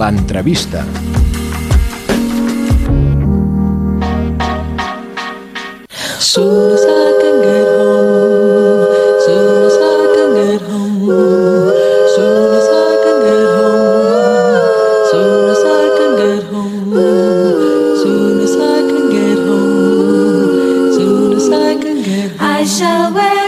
l'entrevista. Soon as I can get home, soon as I can get home, soon as I can get home, soon as I can get home, soon as I can get home, soon as I can get home, I shall wear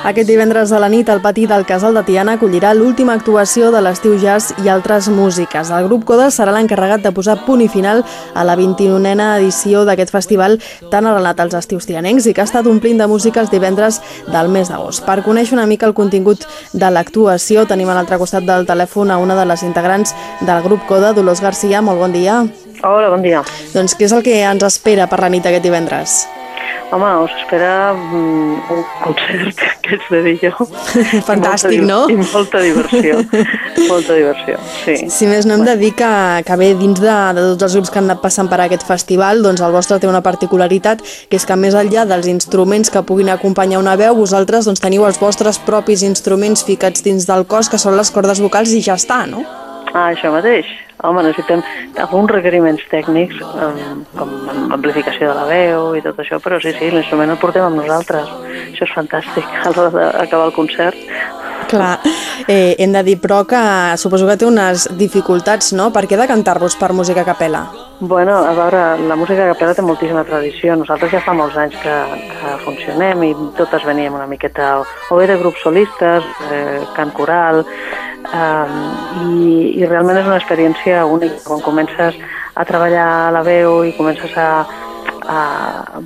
Aquest divendres a la nit, el pati del Casal de Tiana acollirà l'última actuació de l'estiu jazz i altres músiques. El grup Coda serà l'encarregat de posar punt i final a la 21a edició d'aquest festival tan arrelat als estius tianencs i que ha estat omplint de música els divendres del mes d'agost. Per conèixer una mica el contingut de l'actuació, tenim a l'altre costat del telèfon a una de les integrants del grup Coda, Dolors Garcia. Molt bon dia. Hola, bon dia. Doncs què és el que ens espera per la nit aquest divendres? Home, us espera un concert, que és de dir jo. Fantàstic, I no? I molta diversió, molta diversió, sí. Si més no hem de dir que, que bé, dins de, de tots els grups que han anat passant per aquest festival, doncs el vostre té una particularitat, que és que més enllà dels instruments que puguin acompanyar una veu, vosaltres doncs, teniu els vostres propis instruments ficats dins del cos, que són les cordes vocals, i ja està, no? Ah, això mateix. Home, necessitem alguns requeriments tècnics, com amplificació de la veu i tot això, però sí, sí, l'instrument el portem amb nosaltres. Això és fantàstic, a l'hora d'acabar el concert. Clar, eh, hem de dir però que suposo que té unes dificultats, no? Per què de cantar-vos per música a capella? Bueno, a veure, la música a capella té moltíssima tradició. Nosaltres ja fa molts anys que, que funcionem i totes veníem una miqueta o bé de grups solistes, eh, cant coral, eh, i, i realment és una experiència única. Quan comences a treballar la veu i comences a, a,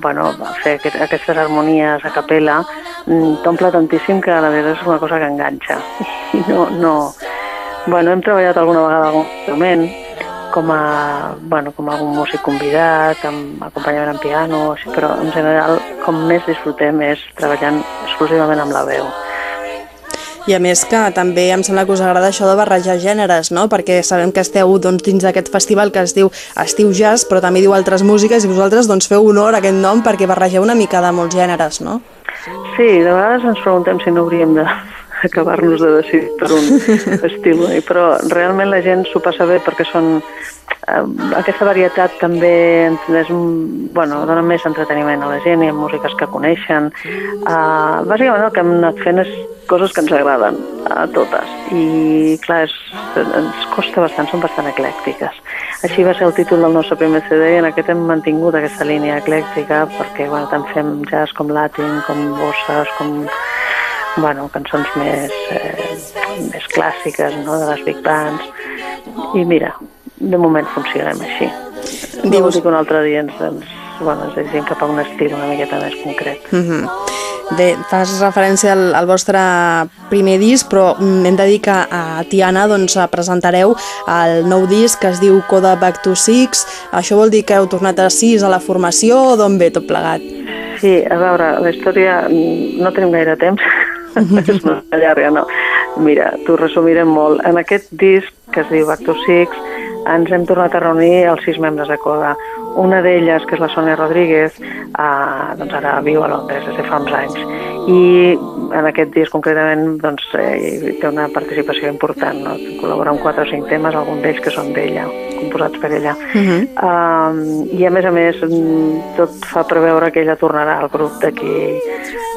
bueno, a fer aquest, aquestes harmonies a capella, mm, t'omple tantíssim que la veritat és una cosa que enganxa. I no, no... Bueno, hem treballat alguna vegada algun instrument, com a, bueno, com algun músic convidat, amb acompanyament en piano, així, però en general com més disfrutem és treballant exclusivament amb la veu. I a més que també em sembla que us agrada això de barrejar gèneres, no? Perquè sabem que esteu doncs, dins d'aquest festival que es diu Estiu Jazz, però també diu altres músiques i vosaltres doncs, feu honor a aquest nom perquè barregeu una mica de molts gèneres, no? Sí, de vegades ens preguntem si no hauríem de acabar-nos de decidir per un estil, eh? però realment la gent s'ho passa bé perquè són eh, aquesta varietat també és, bueno, dona més entreteniment a la gent i músiques que coneixen. Uh, bàsicament el que hem anat fent és coses que ens agraden a totes i clar, és, ens costa bastant, són bastant eclèctiques. Així va ser el títol del nostre primer CD i en aquest hem mantingut aquesta línia eclèctica perquè bueno, tant fem jazz com latin, com bosses, com bueno, cançons més, eh, més clàssiques no? de les big bands i mira, de moment funcionem així. Dius... No que un altre dia ens, ens, bueno, ens llegim cap a un estil una miqueta més concret. Mm -hmm. Bé, fas referència al, al vostre primer disc, però hem de dir que a Tiana doncs, presentareu el nou disc que es diu Coda Back to Six. Això vol dir que heu tornat a sis a la formació o d'on ve tot plegat? Sí, a veure, la història no tenim gaire temps, és una llarga, no. Mira, t'ho resumirem molt. En aquest disc, que es diu Back to Six, ens hem tornat a reunir els sis membres de Coda. Una d'elles, que és la Sònia Rodríguez, eh, doncs ara viu a Londres des de fa uns anys. I en aquest disc concretament doncs, eh, té una participació important. No? Col·labora amb quatre o cinc temes, alguns d'ells que són d'ella, composats per ella. Uh -huh. uh, I a més a més, tot fa preveure que ella tornarà al grup d'aquí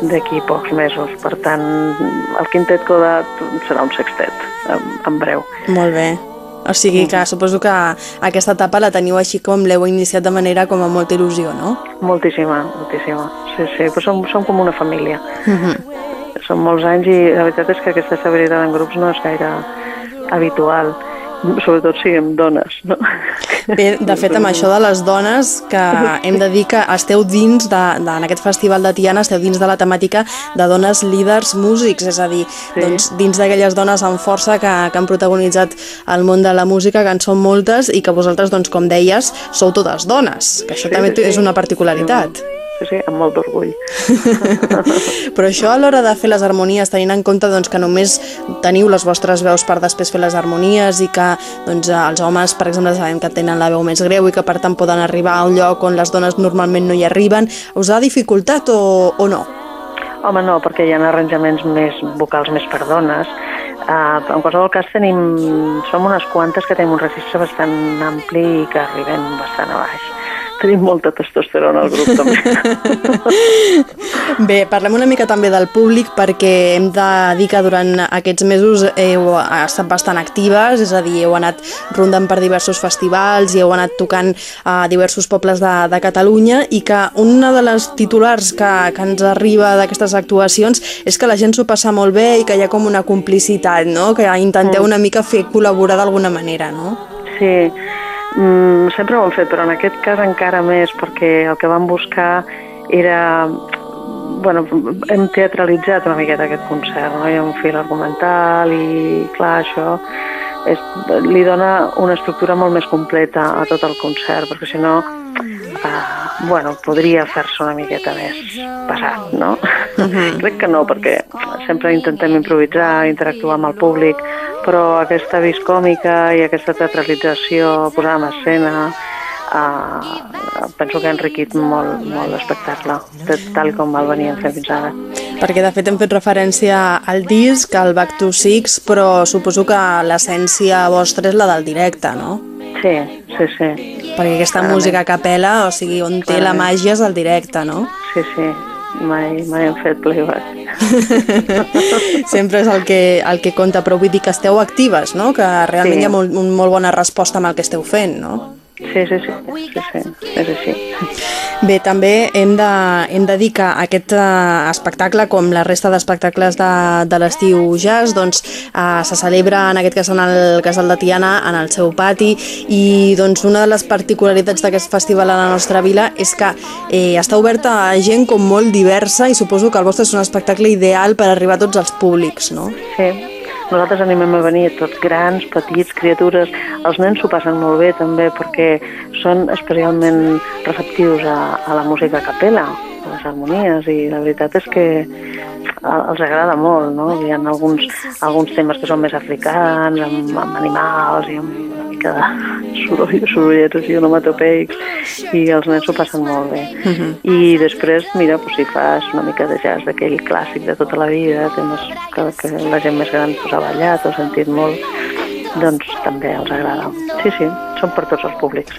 d'aquí pocs mesos. Per tant, el quintet Coda serà un sextet, en, en breu. Molt bé. O sigui que suposo que aquesta etapa la teniu així com l'heu iniciat de manera com amb molta il·lusió, no? Moltíssima, moltíssima. Sí, sí, però som, som com una família. Uh -huh. Són molts anys i la veritat és que aquesta estabilitat en grups no és gaire habitual sobretot siguem dones, no? Bé, de fet, amb això de les dones, que hem de dir que esteu dins, de, de, en aquest festival de Tiana, esteu dins de la temàtica de dones líders músics, és a dir, sí. doncs, dins d'aquelles dones amb força que, que han protagonitzat el món de la música, que en són moltes, i que vosaltres, doncs, com deies, sou totes dones, que això sí, també sí. és una particularitat. Sí sí, sí, amb molt d'orgull. Però això a l'hora de fer les harmonies, tenint en compte doncs, que només teniu les vostres veus per després fer les harmonies i que doncs, els homes, per exemple, sabem que tenen la veu més greu i que per tant poden arribar a un lloc on les dones normalment no hi arriben, us ha dificultat o, o no? home, no, perquè hi ha arranjaments més vocals més per dones. Uh, en qualsevol cas tenim, som unes quantes que tenim un registre bastant ampli i que arribem bastant a baix tenim molta testosterona al grup també. Bé, parlem una mica també del públic perquè hem de dir que durant aquests mesos heu estat bastant actives, és a dir, heu anat rondant per diversos festivals i heu anat tocant a diversos pobles de, de Catalunya i que una de les titulars que, que ens arriba d'aquestes actuacions és que la gent s'ho passa molt bé i que hi ha com una complicitat, no? que intenteu una mica fer col·laborar d'alguna manera, no? Sí, Mm, sempre ho hem fet, però en aquest cas encara més, perquè el que vam buscar era... Bueno, hem teatralitzat una miqueta aquest concert, no? hi ha un fil argumental i, clar, això és, li dona una estructura molt més completa a tot el concert, perquè si no, eh, bueno, podria fer-se una miqueta més passat, no? Uh -huh. Crec que no, perquè sempre intentem improvisar, interactuar amb el públic, però aquesta vis còmica i aquesta teatralització posada en escena uh, penso que ha enriquit molt, molt l'espectacle, tal com el veníem fent fins ara. Perquè de fet hem fet referència al disc, al Back to Six, però suposo que l'essència vostra és la del directe, no? Sí, sí, sí. Perquè aquesta Clarament. música a capella, o sigui, on té Clarament. la màgia és el directe, no? Sí, sí, mai, mai hem fet playback. Sempre és el que, el que compta, però vull dir que esteu actives, no? Que realment sí. hi ha molt, un, molt bona resposta amb el que esteu fent, no? Sí, sí, sí, sí, sí, és així. Bé, també hem de, hem de dir que aquest uh, espectacle, com la resta d'espectacles de, de l'estiu jazz, doncs uh, se celebra en aquest cas en el Casal de Tiana, en el seu pati, i doncs una de les particularitats d'aquest festival a la nostra vila és que eh, està oberta a gent com molt diversa i suposo que el vostre és un espectacle ideal per arribar a tots els públics, no? Sí, nosaltres animem a venir tots grans, petits, criatures. Els nens s'ho passen molt bé també perquè són especialment receptius a, a la música a capella, a les harmonies, i la veritat és que els agrada molt, no? Hi ha alguns, alguns temes que són més africans, amb, amb animals i amb mica de soroll, sorollets i onomatopeics i els nens s'ho passen molt bé. Uh mhm. -huh. I després, mira, pues, si fas una mica de jazz d'aquell clàssic de tota la vida, temes que, que la gent més gran pues, ha ballat o ha sentit molt, doncs també els agrada. Sí, sí, són per tots els públics.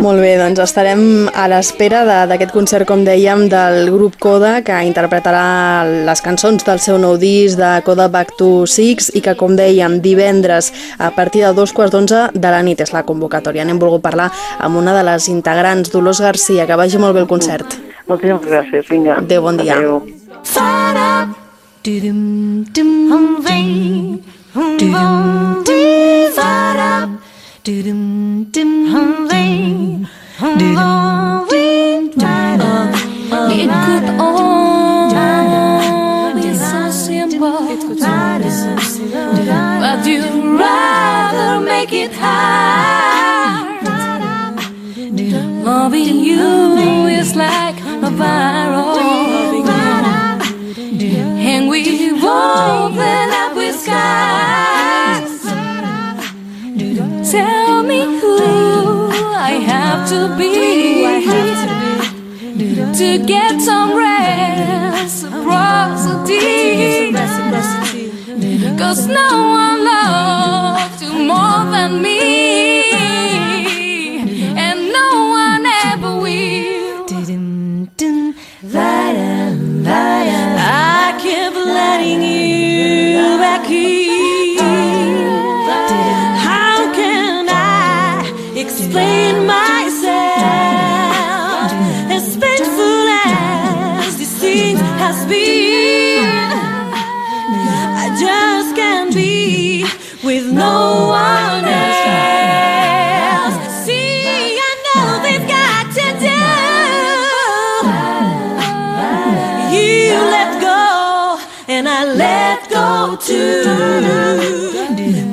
Molt bé, doncs estarem a l'espera d'aquest concert, com dèiem, del grup Coda, que interpretarà les cançons del seu nou disc de Coda Back to Six i que, com dèiem, divendres a partir de dos quarts d'onze de la nit és la convocatòria. N'hem volgut parlar amb una de les integrants, Dolors Garcia, que vagi molt bé el concert. Moltíssimes gràcies, vinga. Adéu, bon dia. Adéu. Do-dum, do-dum, dim, all simple. But you'd rather make it hard. Loving you is like a vine. I have to be? To get some reciprocity. Cause no one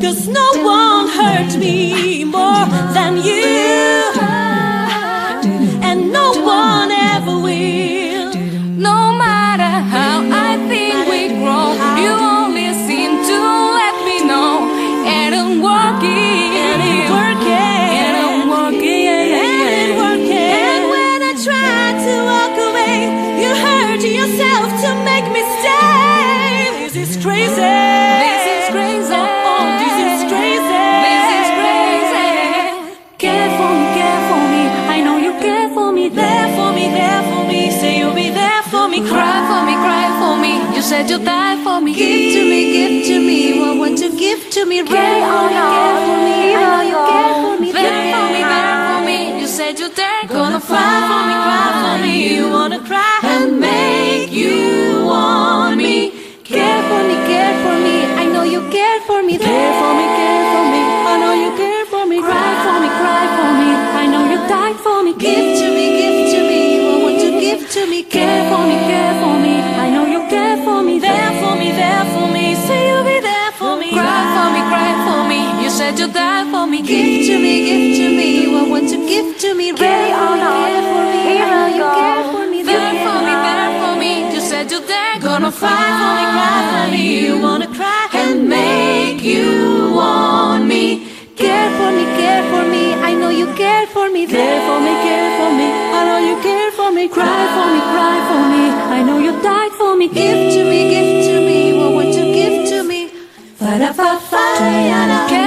Cause no one hurt me more than you. And no one ever will. No matter how I think we grow You only seem to let me know. It ain't working. It ain't working. It ain't working. And when I try to walk away You hurt yourself to make me stay. This is crazy. Said you'll die for me. Give to me, give to me. What want to give to me? Care Right for me, on, care for me. I know you oh care for me. There for me, there for me. You said you're there. Gonna cry for me, cry for me. You wanna cry and make you want me. Care for me, care for me. I know you care for me. Care for me, care for me. I know you care for me. Cry for me, cry for me. I know you died for me. Give to me, give to me. What want to give to me? Me, care Give to me, give to me. What want to give to me? On, care for me. I know you care for me. There for me, there for me. You said you're there. Gonna cry for me, cry for me. You wanna cry and make you want me. Care for me, care for me. I know you care for me. Care for me, care for me. I know you care for me. Cry for me, cry for me. I know you died for me. Give to me, give to me. What want to give to me? Care for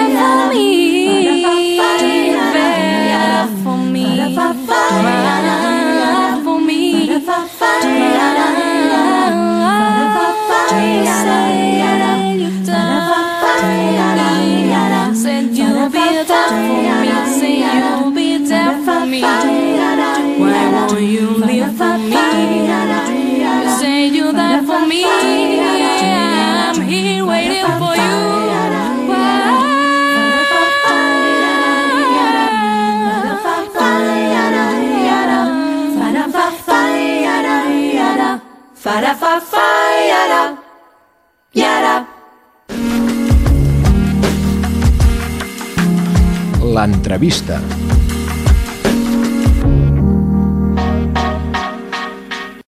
Why won't you live for me? You say you're there for me. L'entrevista.